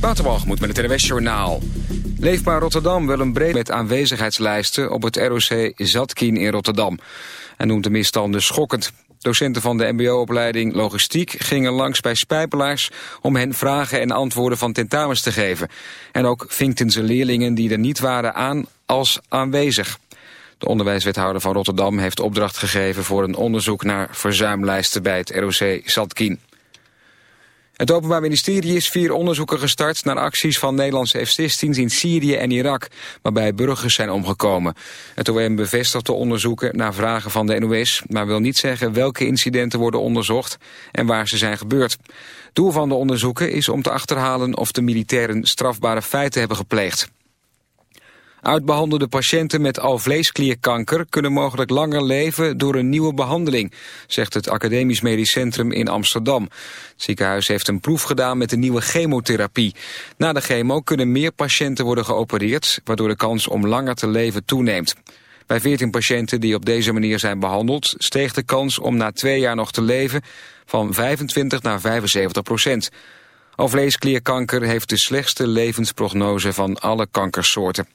Waterwalgemoed met het NWS Journaal. Leefbaar Rotterdam wil een breed met aanwezigheidslijsten op het ROC Zatkien in Rotterdam. En noemt de misstanden schokkend. Docenten van de mbo-opleiding Logistiek gingen langs bij spijpelaars... om hen vragen en antwoorden van tentamens te geven. En ook vinkten ze leerlingen die er niet waren aan als aanwezig. De onderwijswethouder van Rotterdam heeft opdracht gegeven... voor een onderzoek naar verzuimlijsten bij het ROC Zatkien. Het Openbaar Ministerie is vier onderzoeken gestart naar acties van Nederlandse F-16's in Syrië en Irak, waarbij burgers zijn omgekomen. Het OM bevestigt de onderzoeken naar vragen van de NOS, maar wil niet zeggen welke incidenten worden onderzocht en waar ze zijn gebeurd. Doel van de onderzoeken is om te achterhalen of de militairen strafbare feiten hebben gepleegd. Uitbehandelde patiënten met alvleesklierkanker kunnen mogelijk langer leven door een nieuwe behandeling, zegt het Academisch Medisch Centrum in Amsterdam. Het ziekenhuis heeft een proef gedaan met de nieuwe chemotherapie. Na de chemo kunnen meer patiënten worden geopereerd, waardoor de kans om langer te leven toeneemt. Bij 14 patiënten die op deze manier zijn behandeld... steeg de kans om na twee jaar nog te leven van 25 naar 75 procent. Alvleesklierkanker heeft de slechtste levensprognose van alle kankersoorten.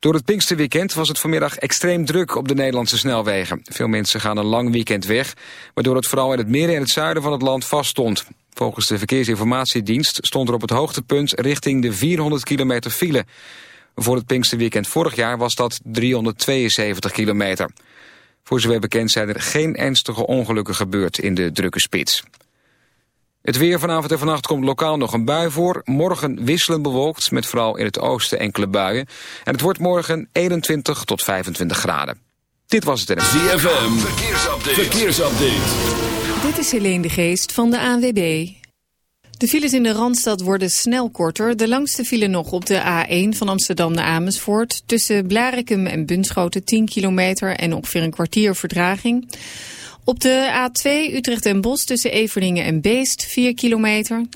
Door het Pinksterweekend was het vanmiddag extreem druk op de Nederlandse snelwegen. Veel mensen gaan een lang weekend weg, waardoor het vooral in het midden en het zuiden van het land vaststond. Volgens de Verkeersinformatiedienst stond er op het hoogtepunt richting de 400 kilometer file. Voor het Pinksterweekend vorig jaar was dat 372 kilometer. Voor zover bekend zijn er geen ernstige ongelukken gebeurd in de drukke spits. Het weer vanavond en vannacht komt lokaal nog een bui voor. Morgen wisselen bewolkt, met vooral in het oosten enkele buien. En het wordt morgen 21 tot 25 graden. Dit was het. ZFM, verkeersupdate. verkeersupdate. Dit is Helene de Geest van de ANWB. De files in de Randstad worden snel korter. De langste file nog op de A1 van Amsterdam naar Amersfoort. Tussen Blarikum en Bunschoten 10 kilometer en ongeveer een kwartier verdraging. Op de A2 Utrecht en Bos tussen Everdingen en Beest 4 kilometer.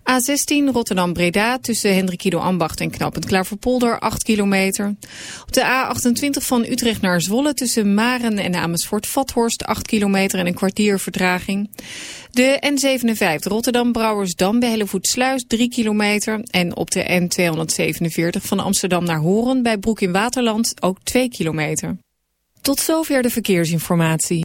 A16 Rotterdam-Breda tussen Hendrikido Ambacht en Knappend Klaverpolder 8 kilometer. Op de A28 van Utrecht naar Zwolle tussen Maren en Amersfoort-Vathorst 8 kilometer en een kwartier vertraging. De N57 Rotterdam-Brouwersdam bij Hellevoetsluis 3 kilometer. En op de N247 van Amsterdam naar Horen bij Broek in Waterland ook 2 kilometer. Tot zover de verkeersinformatie.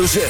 Hoofdletter Z.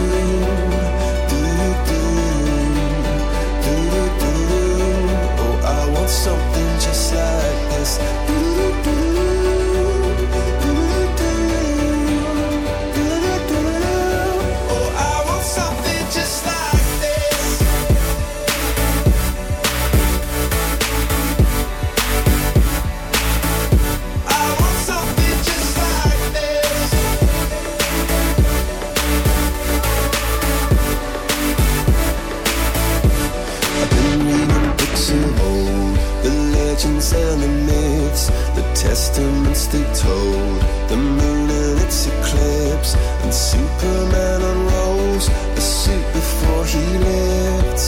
told the moon and its eclipse, and Superman unrolls a suit before he lived.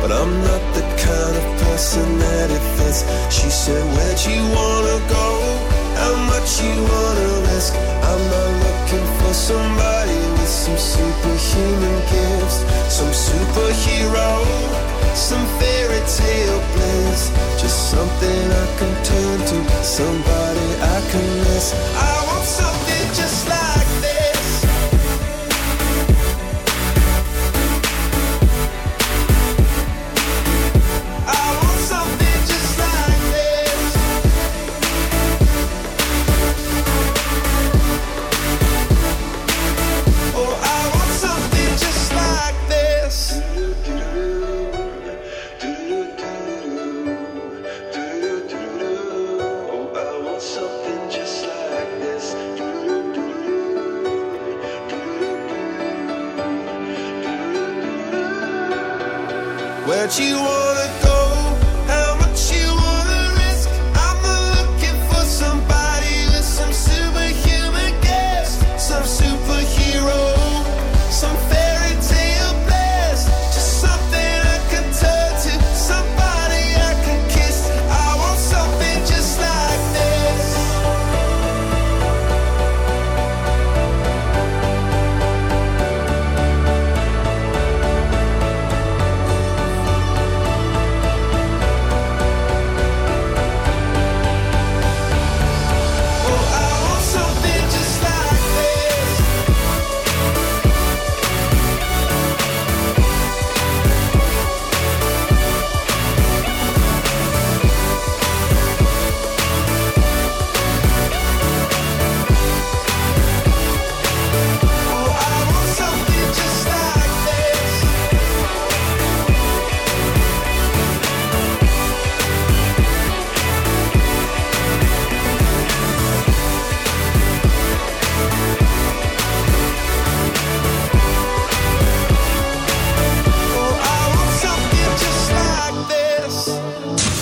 But I'm not the kind of person that it fits. She said, Where'd you this.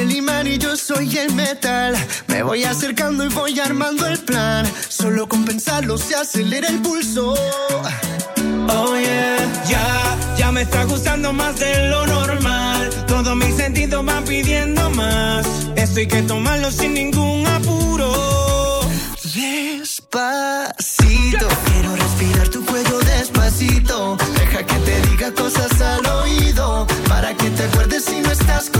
El imán y yo soy el metal. Me voy acercando y voy armando el plan. Solo con pensarlo se acelera el pulso. Oh yeah, ya, ya me está gustando más de lo normal. Todos mis sentidos van pidiendo más. Esto hay que tomarlo sin ningún apuro. Despacito, quiero respirar tu cuello despacito. Deja que te diga cosas al oído. Para que te acuerdes si no estás conmigo.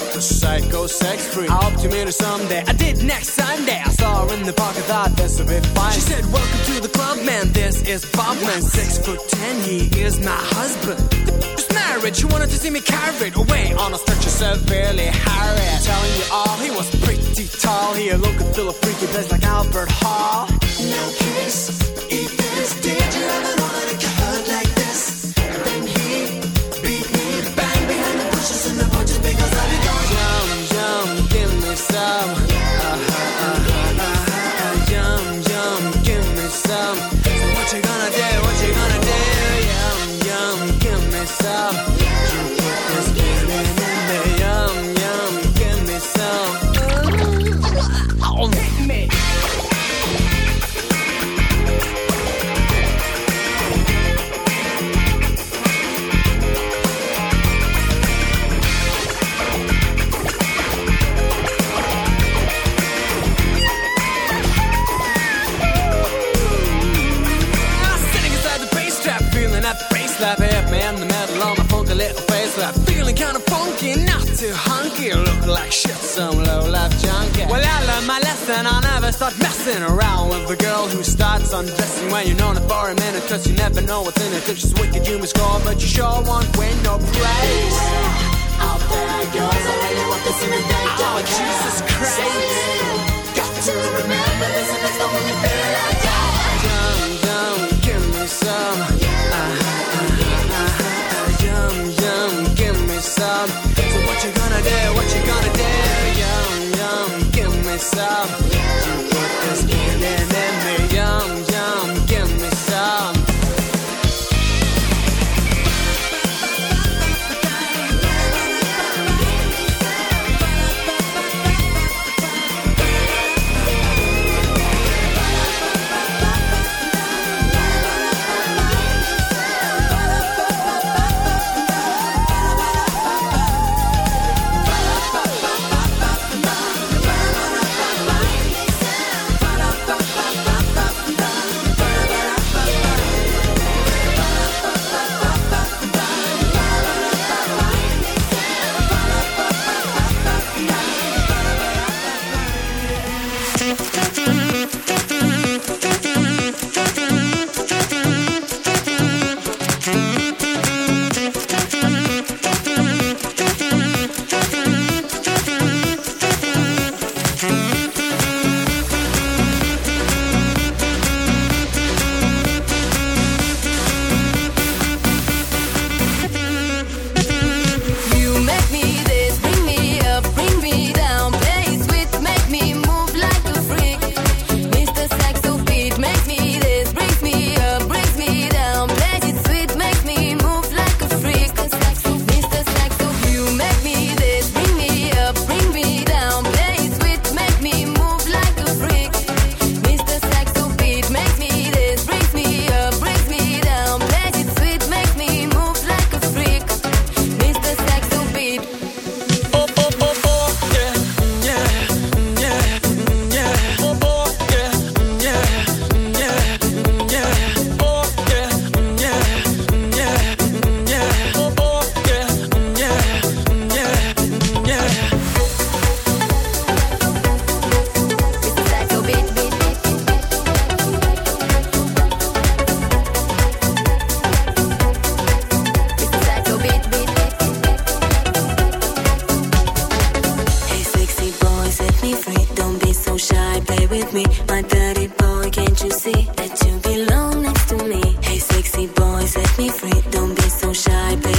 the psycho sex free. I hope to meet her someday. I did next Sunday. I saw her in the park. I thought this would be fine. She said, "Welcome to the club, man. This is Bob, man. Six foot ten. He is my husband." This marriage, she wanted to see me carried away on a stretcher, severely harried. Telling you all, he was pretty tall. He looked a feel a freaky place like Albert Hall. No kiss, if there's danger of an listen, I never start messing around with a girl who starts undressing when you're known for a minute. Cause you never know what's in it. If she's wicked, you must call, but you sure won't win no praise. Beware, out there girls, I really want this in the day. Oh, Jesus Christ. So got to remember this, and that's the only thing Yum, yum, give me some. Yeah. Uh, uh, yum, yum, give me some. So what you gonna do, what you gonna do? You, you, you, you, me, yum yum.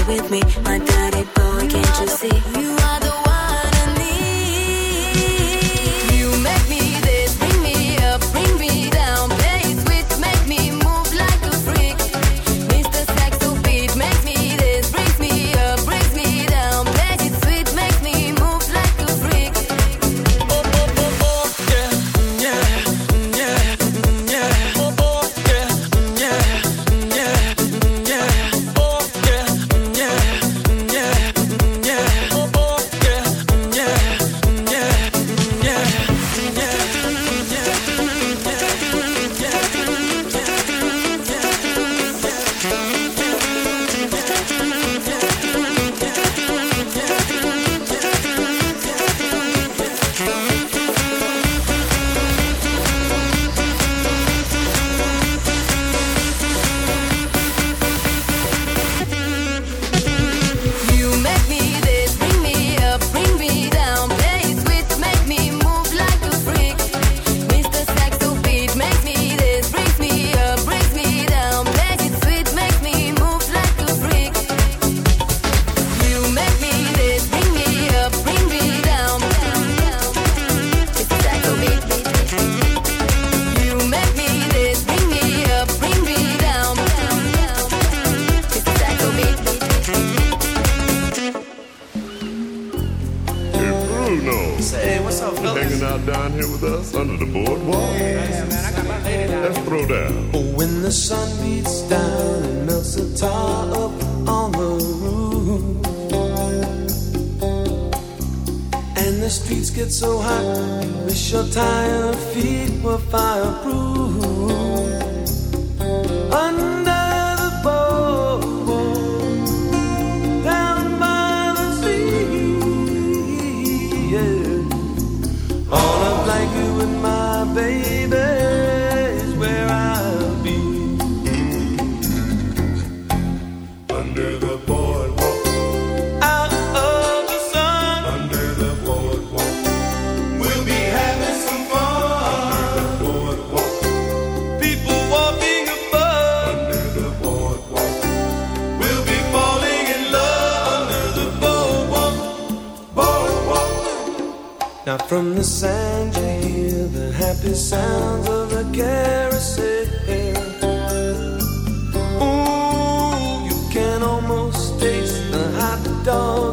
with me, my dirty boy, can't you see? You are were fireproof. From the sand you hear the happy sounds of the carousel. Ooh, you can almost taste the hot dog.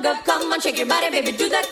Come on, shake your body, baby, do that